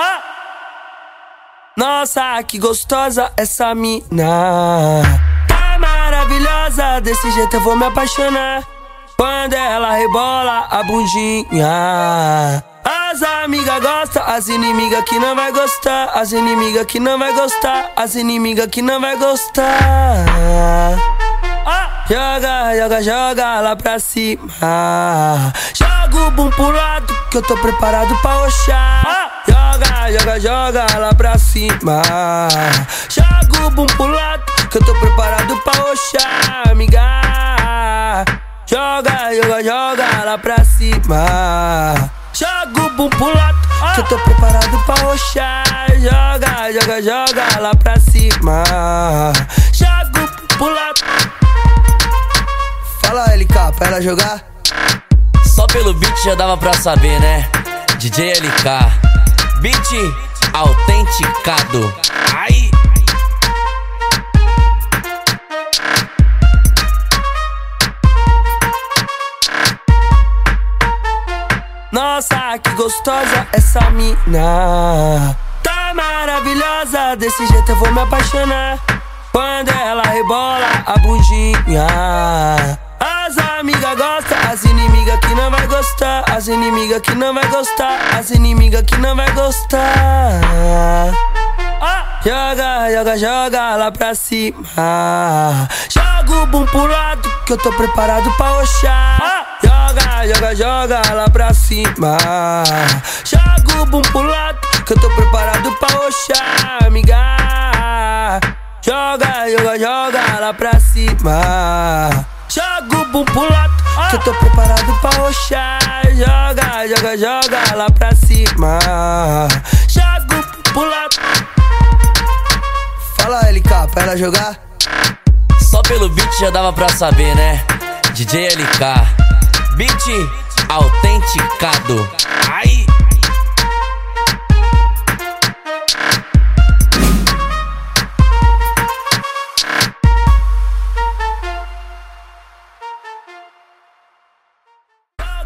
Ah! Nossa, que gostosa essa mina. Tá maravilhosa, desse jeito eu vou me apaixonar. Quando ela rebola a bundinha. As amigas gostam, as inimigas que não vai gostar. As inimigas que não vai gostar. As inimigas que não vai gostar. Ah! Joga, joga, joga lá pra cima. Joga o bum pro lado, que eu tô preparado pra oxar. Ah! Joga, joga, joga lá pra cima. Joga o bum pro lado, que eu tô preparado pra oxar, amiga. Joga, joga, joga lá pra cima. Joga o bum pro lado, que eu tô preparado pra oxar. Joga, joga, joga lá pra cima. Joga o bum pro lado. Fala LK, pra ela jogar. Só pelo beat já dava pra saber, né? DJ LK. Beat autenticado. Ai! Nossa, que gostosa essa mina. Tá maravilhosa, desse jeito eu vou me apaixonar. Quando ela rebola a bundinha. As amigas gostam, as inimigas que não vai gostar. As inimigas que não vai gostar. As inimigas que não vai gostar. Ah! Joga, joga, joga lá pra cima. Joga o bum pro lado, que eu tô preparado pra oxar. Ah! Joga, joga, joga lá pra cima. Joga o bum pro lado, que eu tô preparado pra oxar, amiga. Joga, joga, joga lá pra cima. Joga o bum pro lado, que eu tô preparado pra oxar. Joga, joga, joga lá pra cima. Joga lado. Fala LK, pra ela jogar. Só pelo beat já dava pra saber, né? DJ LK. Beat autenticado. Ai!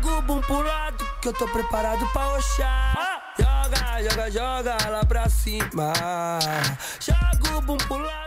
Joga o bum pro lado, que eu tô preparado pra oxar. Joga, joga, joga lá pra cima. Joga o bum pro lado.